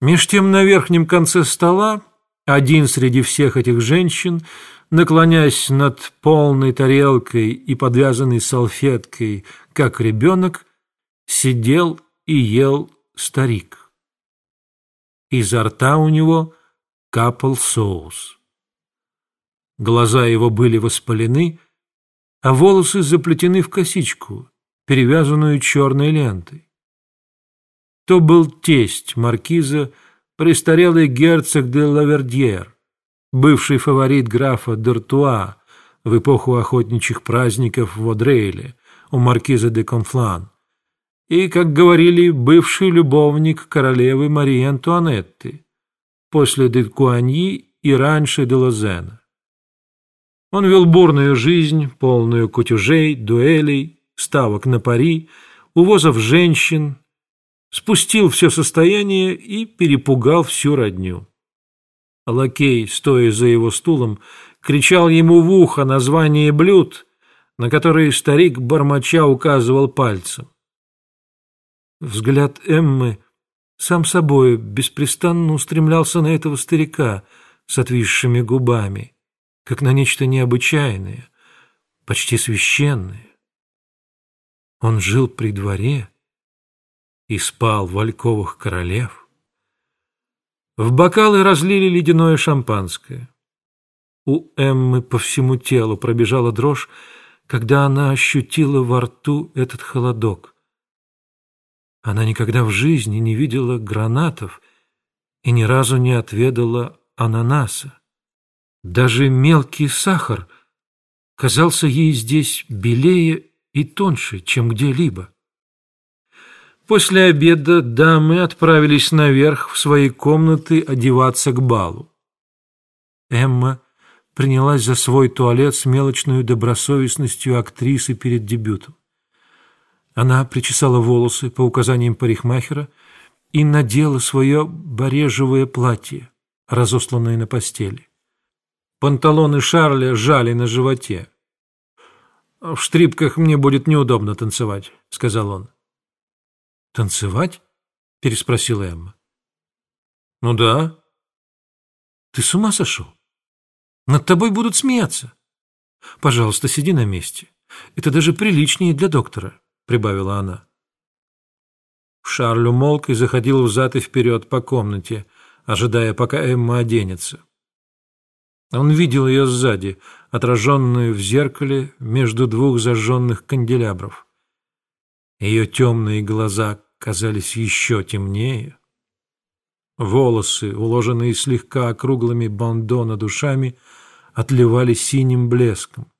Меж тем на верхнем конце стола один среди всех этих женщин, наклоняясь над полной тарелкой и подвязанной салфеткой, как ребенок, сидел и ел старик. Изо рта у него капал соус. Глаза его были воспалены, а волосы заплетены в косичку, перевязанную черной лентой. То был тесть маркиза, престарелый герцог де Лавердьер, бывший фаворит графа Д'Артуа в эпоху охотничьих праздников в Одрейле у маркиза де Конфлан, и, как говорили, бывший любовник королевы Марии Антуанетты, после де Куаньи и раньше де Лозена. Он вел бурную жизнь, полную кутюжей, дуэлей, ставок на пари, увозов женщин, спустил все состояние и перепугал всю родню. Лакей, стоя за его стулом, кричал ему в ухо название блюд, на которые старик бормоча указывал пальцем. Взгляд Эммы сам собой беспрестанно устремлялся на этого старика с отвисшими губами, как на нечто необычайное, почти священное. Он жил при дворе, и спал в альковых королев. В бокалы разлили ледяное шампанское. У Эммы по всему телу пробежала дрожь, когда она ощутила во рту этот холодок. Она никогда в жизни не видела гранатов и ни разу не отведала ананаса. Даже мелкий сахар казался ей здесь белее и тоньше, чем где-либо. После обеда дамы отправились наверх в свои комнаты одеваться к балу. Эмма принялась за свой туалет с мелочной добросовестностью актрисы перед дебютом. Она причесала волосы по указаниям парикмахера и надела свое барежевое платье, разосланное на постели. Панталоны Шарля жали на животе. «В штрипках мне будет неудобно танцевать», — сказал он. «Танцевать?» — переспросила Эмма. «Ну да». «Ты с ума сошел? Над тобой будут смеяться. Пожалуйста, сиди на месте. Это даже приличнее для доктора», — прибавила она. Шарль умолк и заходил взад и вперед по комнате, ожидая, пока Эмма оденется. Он видел ее сзади, отраженную в зеркале между двух зажженных канделябров. Ее темные глаза казались еще темнее. Волосы, уложенные слегка округлыми бандо над душами, отливали синим блеском.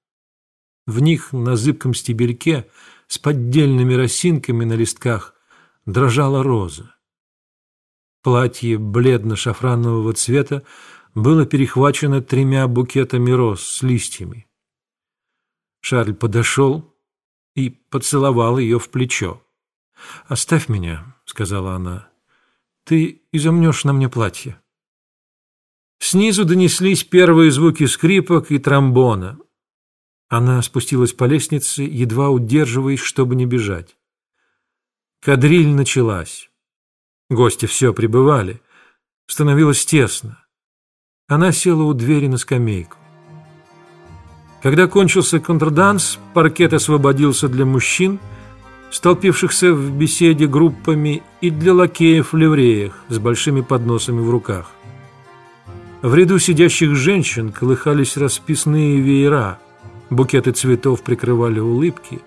В них на зыбком стебельке с поддельными росинками на листках дрожала роза. Платье бледно-шафранового цвета было перехвачено тремя букетами роз с листьями. Шарль подошел и поцеловал ее в плечо. «Оставь меня», — сказала она. «Ты изомнешь на мне платье». Снизу донеслись первые звуки скрипок и тромбона. Она спустилась по лестнице, едва удерживаясь, чтобы не бежать. Кадриль началась. Гости все прибывали. Становилось тесно. Она села у двери на скамейку. Когда кончился контрданс, паркет освободился для мужчин — столпившихся в беседе группами и для лакеев в ливреях с большими подносами в руках. В ряду сидящих женщин колыхались расписные веера, букеты цветов прикрывали улыбки,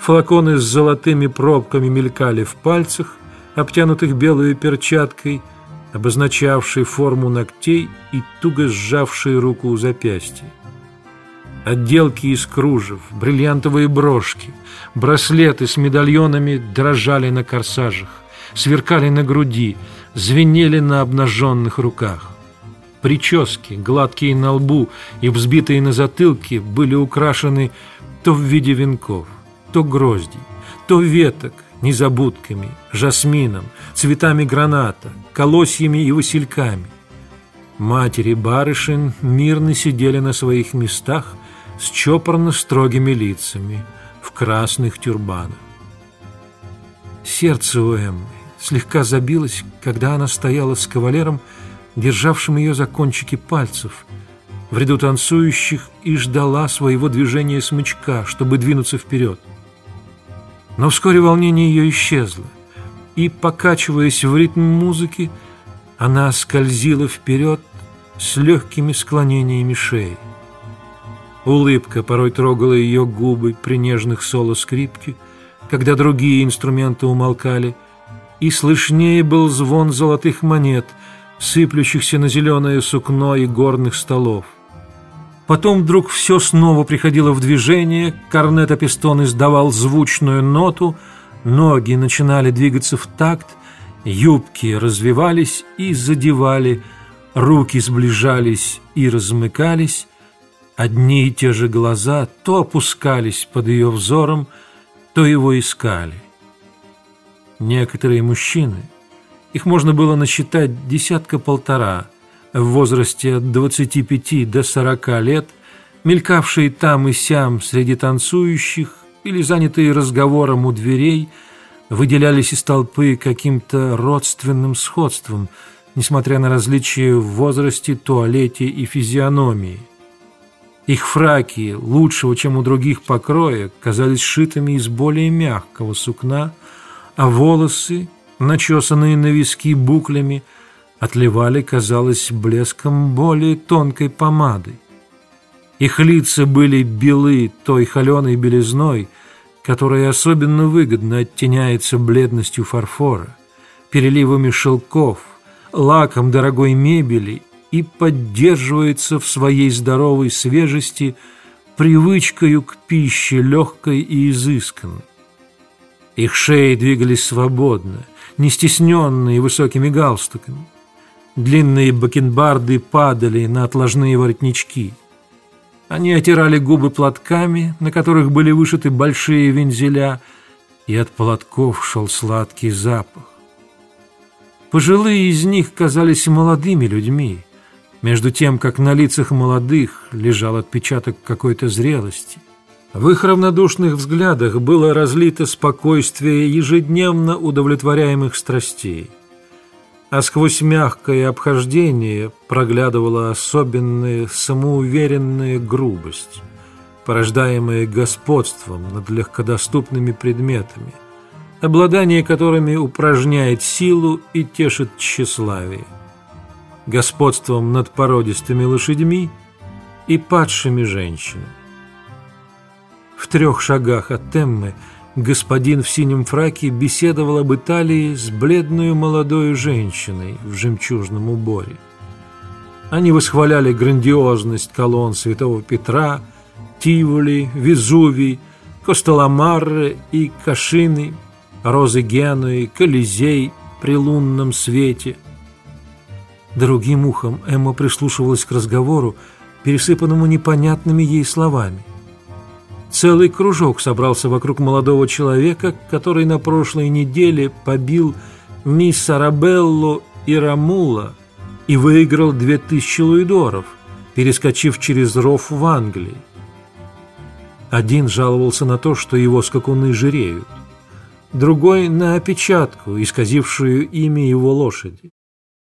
флаконы с золотыми пробками мелькали в пальцах, обтянутых белой перчаткой, обозначавшей форму ногтей и туго сжавшей руку у запястья отделки из кружев, бриллиантовые брошки, браслеты с медальонами дрожали на корсажах, сверкали на груди, звенели на обнаженных руках. Прически, гладкие на лбу и взбитые на затылке, были украшены то в виде венков, то гроздей, то веток, незабудками, жасмином, цветами граната, колосьями и васильками. Матери барышин мирно сидели на своих местах, с чопорно-строгими лицами в красных тюрбанах. Сердце у Эммы слегка забилось, когда она стояла с кавалером, державшим ее за кончики пальцев, в ряду танцующих и ждала своего движения смычка, чтобы двинуться вперед. Но вскоре волнение ее исчезло, и, покачиваясь в ритм музыки, она скользила вперед с легкими склонениями шеи. Улыбка порой трогала ее губы при нежных соло скрипки, когда другие инструменты умолкали, и слышнее был звон золотых монет, сыплющихся на зеленое сукно и горных столов. Потом вдруг все снова приходило в движение, корнет-апистон издавал звучную ноту, ноги начинали двигаться в такт, юбки развивались и задевали, руки сближались и размыкались, одни и те же глаза то опускались под ее взором, то его искали. Некоторые мужчины, их можно было насчитать десятка-полтора – в возрасте от 25 до 40 лет, мелькавшие там и сям среди танцующих или занятые разговором у дверей, выделялись из толпы каким-то родственным сходством, несмотря на различия в возрасте, туалете и физиономии. Их фраки, лучшего, чем у других покроя, казались шитыми из более мягкого сукна, а волосы, начесанные на виски буклями, отливали, казалось, блеском более тонкой помады. Их лица были белы той холеной белизной, которая особенно выгодно оттеняется бледностью фарфора, переливами шелков, лаком дорогой мебели и поддерживается в своей здоровой свежести привычкою к пище легкой и изысканной. Их шеи двигались свободно, не стесненные высокими галстуками. Длинные бакенбарды падали на отложные воротнички. Они отирали губы платками, на которых были вышиты большие вензеля, и от платков шел сладкий запах. Пожилые из них казались молодыми людьми, между тем, как на лицах молодых лежал отпечаток какой-то зрелости. В их равнодушных взглядах было разлито спокойствие ежедневно удовлетворяемых страстей а сквозь мягкое обхождение проглядывала особенная самоуверенная грубость, порождаемая господством над легкодоступными предметами, обладание которыми упражняет силу и тешит тщеславие, господством над породистыми лошадьми и падшими женщинами. В трех шагах от Теммы – господин в синем фраке беседовал об Италии с бледной молодой женщиной в жемчужном уборе. Они восхваляли грандиозность колонн Святого Петра, Тиволи, Везувий, Костоломарре и Кашины, розы Генуи, Колизей при лунном свете. Другим ухом Эмма прислушивалась к разговору, пересыпанному непонятными ей словами – Целый кружок собрался вокруг молодого человека, который на прошлой неделе побил мисс Арабеллу и Рамула и выиграл две тысячи луидоров, перескочив через ров в Англии. Один жаловался на то, что его скакуны жиреют, другой – на опечатку, исказившую имя его лошади.